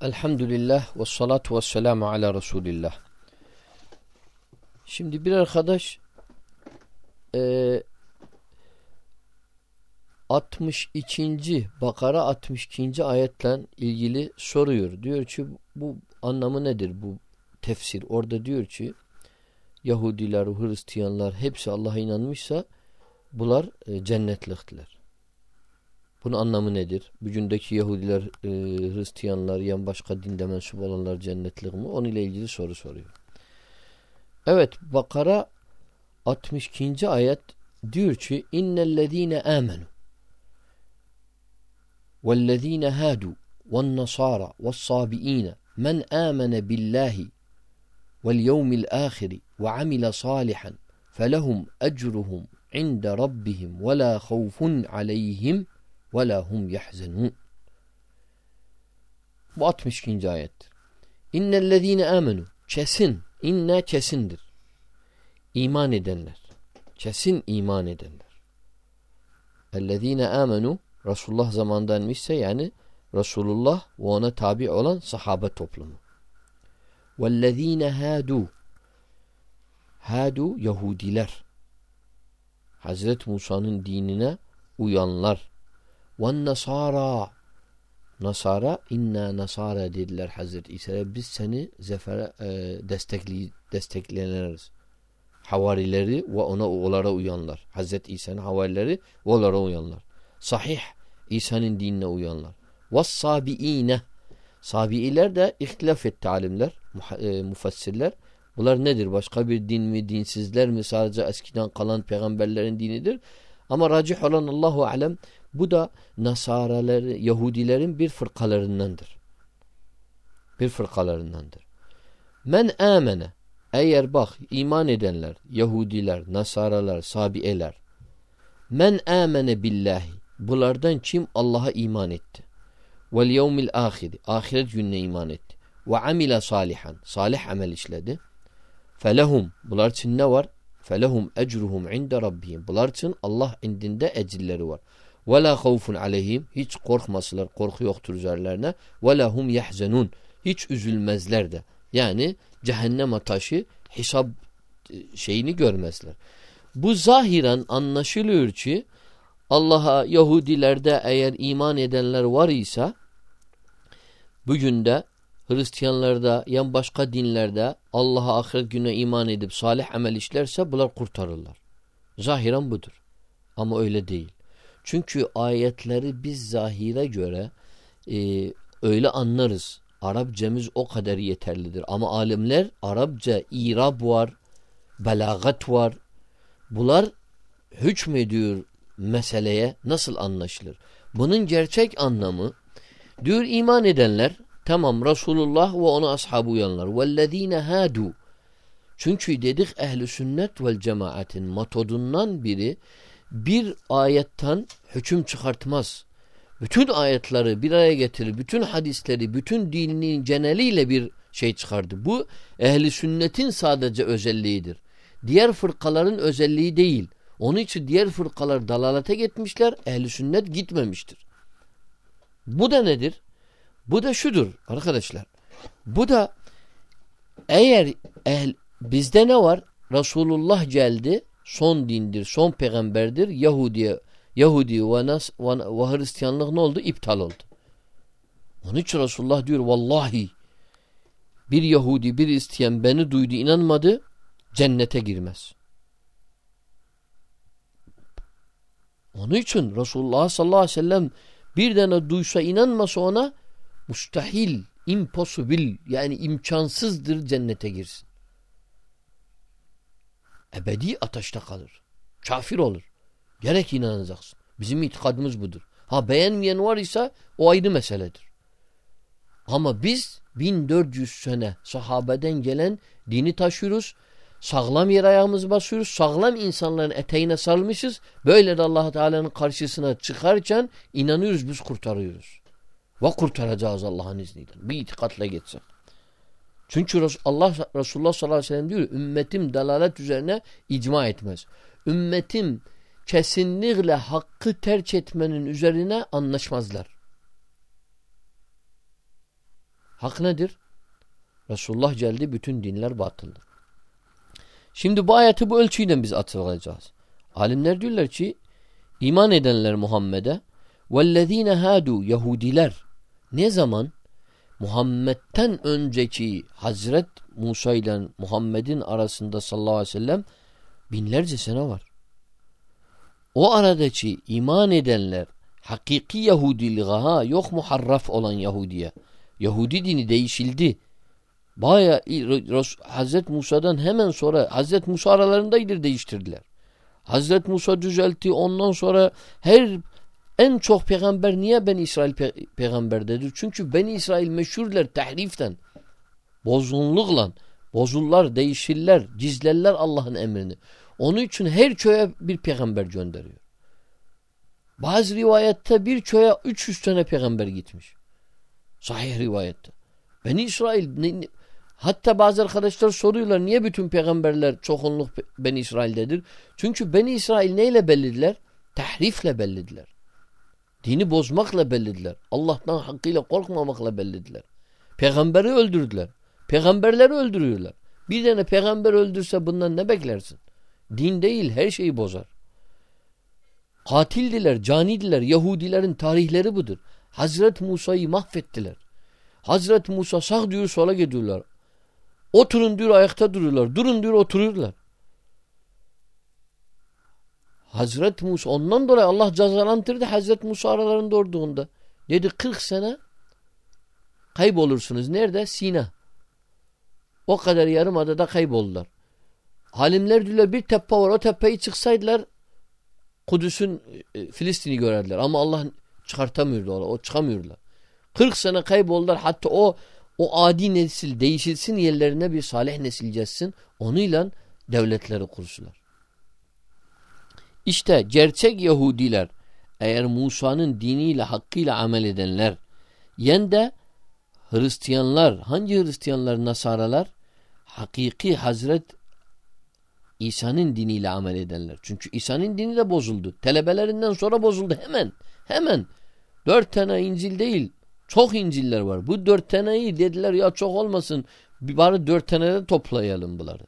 Elhamdülillah ve salatu ve selamu ala Resulillah. Şimdi bir arkadaş e, 62. Bakara 62. ayetle ilgili soruyor. Diyor ki bu anlamı nedir bu tefsir? Orada diyor ki Yahudiler, Hristiyanlar hepsi Allah'a inanmışsa bunlar e, cennetliktiler. Bunun anlamı nedir? Bugündeki Yahudiler, e, Hristiyanlar, yan başka dinde mensup olanlar cennetlik mi? Onun ile ilgili soru soruyor. Evet, Bakara 62. ayet diyor ki innellezine amenu vellezine hadu amene billahi vel yevmil ahiri ve amile salihan felehum ecruhum inde rabbihim ve la havfun aleyhim ve la hum yahzenun. Bu 62. ayettir. İnnellezine amenu kesin inne kesindir. İman edenler. Kesin iman edenler. Ellezine amenu Resulullah zamandanmışsa yani Resulullah ve ona tabi olan sahabe toplumu. Vellezine hadu Hadu Yahudiler. Hazreti Musa'nın dinine uyanlar. Ve nasara Nasara inna nasara dediler Hazreti İsa'ya biz seni zefere e, destekli, destekleniriz. Havarileri ve ona onlara uyanlar. Hazreti İsa'nın havarileri ve onlara uyanlar. Sahih İsa'nın dinine uyanlar. Ve sabiine Sabiiler de ihtilaf etti alimler, e, mufassirler. Bunlar nedir? Başka bir din mi, dinsizler mi? Sadece eskiden kalan peygamberlerin dinidir. Ama racih olan Allahu alem bu da Nasaralar, Yahudilerin bir fırkalarındandır. Bir fırkalarındandır. Men amene eğer bak iman edenler, Yahudiler, Nasaralar, Sabiyeler men amene billahi bunlardan kim Allah'a iman etti? Vel yevmil ahiri ahiret gününe iman etti. Ve amile salihan salih amel işledi. Felehum bunlar için ne var? Felehum ecruhum inde rabbihim. Bunlar için Allah indinde ecilleri var. Ve la havfun aleyhim. Hiç korkmasılar. Korku yoktur üzerlerine. Ve la hum yahzenun. Hiç üzülmezler de. Yani cehennem ataşı hesap e, şeyini görmezler. Bu zahiren anlaşılıyor ki Allah'a Yahudilerde eğer iman edenler var ise bugün de Hristiyanlarda yan başka dinlerde Allah'a ahiret güne iman edip salih amel işlerse bunlar kurtarırlar. Zahiren budur. Ama öyle değil. Çünkü ayetleri biz zahire göre e, öyle anlarız. Arapçamız o kadar yeterlidir. Ama alimler Arapça irab var, belagat var. Bunlar hükmediyor meseleye nasıl anlaşılır? Bunun gerçek anlamı diyor iman edenler tamam Resulullah ve ona ashabı uyanlar. Vellezine hadu çünkü dedik ehli sünnet vel cemaatin metodundan biri bir ayetten hüküm çıkartmaz. Bütün ayetleri bir araya getirir. Bütün hadisleri, bütün dinin geneliyle bir şey çıkardı. Bu ehli sünnetin sadece özelliğidir. Diğer fırkaların özelliği değil. Onun için diğer fırkalar dalalete gitmişler. Ehli sünnet gitmemiştir. Bu da nedir? Bu da şudur arkadaşlar. Bu da eğer ehl, bizde ne var? Resulullah geldi son dindir, son peygamberdir. Yahudiye, Yahudi ve, nas, ve, ve Hristiyanlık ne oldu? İptal oldu. Onun için Resulullah diyor vallahi bir Yahudi bir isteyen beni duydu inanmadı cennete girmez. Onun için Resulullah sallallahu aleyhi ve sellem bir tane duysa inanmasa ona mustahil, impossible yani imkansızdır cennete girsin. Ebedi ateşte kalır. Kafir olur. Gerek inanacaksın. Bizim itikadımız budur. Ha beğenmeyen var ise o ayrı meseledir. Ama biz 1400 sene sahabeden gelen dini taşıyoruz. Sağlam yer ayağımızı basıyoruz. Sağlam insanların eteğine sarılmışız. Böyle de allah Teala'nın karşısına çıkarken inanıyoruz biz kurtarıyoruz. Ve kurtaracağız Allah'ın izniyle. Bir itikatla geçsek. Çünkü Allah Resulullah sallallahu aleyhi ve sellem diyor ümmetim dalalet üzerine icma etmez. Ümmetim kesinlikle hakkı terk etmenin üzerine anlaşmazlar. Hak nedir? Resulullah geldi bütün dinler batıldır. Şimdi bu ayeti bu ölçüyle biz açıklayacağız. Alimler diyorlar ki iman edenler Muhammed'e vellezine hadu Yahudiler ne zaman Muhammed'ten önceki Hazret Musa ile Muhammed'in arasında sallallahu aleyhi ve sellem binlerce sene var. O aradaki iman edenler hakiki Yahudiliğe yok muharraf olan Yahudiye. Yahudi dini değişildi. Baya Hazret Musa'dan hemen sonra Hazret Musa aralarındaydır değiştirdiler. Hazret Musa düzeltti ondan sonra her en çok peygamber niye ben İsrail pe peygamberdedir? Çünkü ben İsrail meşhurlar tahriften. Bozgunlukla. Bozullar, değişirler, gizlerler Allah'ın emrini. Onun için her köye bir peygamber gönderiyor. Bazı rivayette bir köye 300 tane peygamber gitmiş. Sahih rivayette. Ben İsrail ne, hatta bazı arkadaşlar soruyorlar niye bütün peygamberler çoğunluk Ben İsrail'dedir? Çünkü Ben İsrail neyle bellidiler? Tahrifle bellidiler. Dini bozmakla bellidiler. Allah'tan hakkıyla korkmamakla bellidiler. Peygamberi öldürdüler. Peygamberleri öldürüyorlar. Bir tane peygamber öldürse bundan ne beklersin? Din değil her şeyi bozar. Katildiler, canidiler. Yahudilerin tarihleri budur. Hazret Musa'yı mahvettiler. Hazret Musa sağ diyor sola gidiyorlar. Oturun diyor ayakta duruyorlar. Durun diyor oturuyorlar. Hazret Musa ondan dolayı Allah cezalandırdı Hazret Musa aralarında olduğunda. Dedi 40 sene kaybolursunuz. Nerede? Sina. O kadar yarım adada kayboldular. Halimler diyorlar bir tepe var. O tepeyi çıksaydılar Kudüs'ün e, Filistin'i görerdiler. Ama Allah çıkartamıyordu. O çıkamıyorlar. 40 sene kayboldular. Hatta o o adi nesil değişilsin yerlerine bir salih nesil gelsin. Onunla devletleri kursular. İşte gerçek Yahudiler eğer Musa'nın diniyle hakkıyla amel edenler yen de Hristiyanlar hangi Hristiyanlar Nasaralar hakiki Hazret İsa'nın diniyle amel edenler. Çünkü İsa'nın dini de bozuldu. Telebelerinden sonra bozuldu hemen. Hemen. Dört tane İncil değil. Çok İncil'ler var. Bu dört taneyi dediler ya çok olmasın. Bir bari dört tane de toplayalım bunları.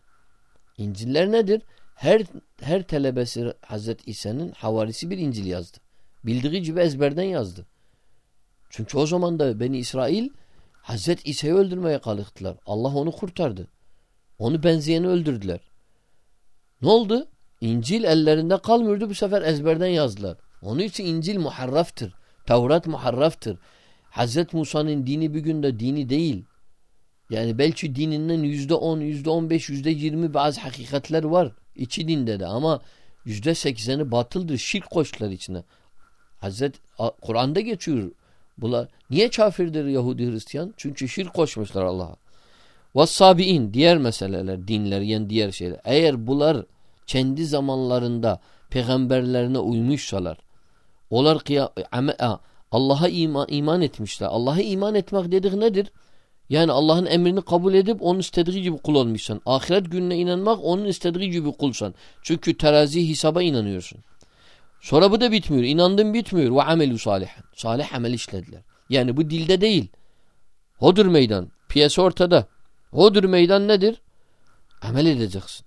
İncil'ler nedir? Her her telebesi Hazret İsa'nın havarisi bir İncil yazdı. Bildiği gibi ezberden yazdı. Çünkü o zaman da Beni İsrail Hazret İsa'yı öldürmeye kalktılar. Allah onu kurtardı. Onu benzeyeni öldürdüler. Ne oldu? İncil ellerinde kalmıyordu bu sefer ezberden yazdılar. Onun için İncil muharraftır. Tevrat muharraftır. Hazret Musa'nın dini bir günde dini değil. Yani belki dininden yüzde on, yüzde on beş, yüzde yirmi bazı hakikatler var. İçi dinde de ama yüzde sekseni batıldır. Şirk koştular içine. Hazret Kur'an'da geçiyor. Bunlar niye kafirdir Yahudi Hristiyan? Çünkü şirk koşmuşlar Allah'a. Vassabi'in diğer meseleler, dinler yani diğer şeyler. Eğer bunlar kendi zamanlarında peygamberlerine uymuşsalar, onlar Allah'a iman, iman etmişler. Allah'a iman etmek dedik nedir? Yani Allah'ın emrini kabul edip onun istediği gibi kul olmuşsan. Ahiret gününe inanmak onun istediği gibi kulsan. Çünkü terazi hesaba inanıyorsun. Sonra bu da bitmiyor. İnandın bitmiyor. Ve amelu salihen. Salih amel işlediler. Yani bu dilde değil. Hodur meydan. Piyasa ortada. Hodur meydan nedir? Amel edeceksin.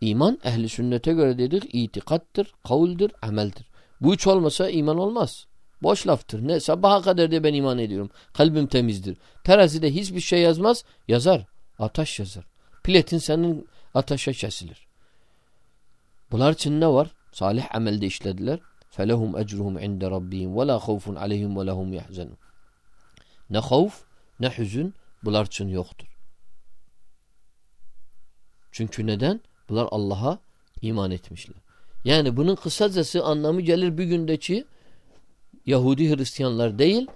İman ehli sünnete göre dedik itikattır, kavuldur, ameldir. Bu üç olmasa iman olmaz. Boş laftır. Ne sabaha kadar de ben iman ediyorum. Kalbim temizdir. Terazide hiçbir şey yazmaz. Yazar. Ataş yazar. Platin senin ataşa kesilir. Bunlar için ne var? Salih amelde işlediler. فَلَهُمْ اَجْرُهُمْ عِنْدَ رَبِّهِمْ وَلَا خَوْفٌ عَلَيْهِمْ وَلَهُمْ يَحْزَنُونَ Ne havf ne hüzün bunlar için yoktur. Çünkü neden? Bunlar Allah'a iman etmişler. Yani bunun kısacası anlamı gelir bir gündeki Yahudi Hristiyanlar değil.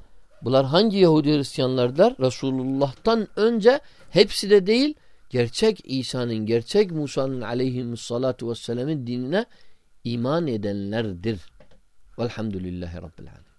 Bunlar hangi Yahudi Hristiyanlardır? Resulullah'tan önce hepsi de değil. Gerçek İsa'nın, gerçek Musa'nın aleyhissalatu vesselam'ın dinine iman edenlerdir. Velhamdülillahi Rabbil Alemin.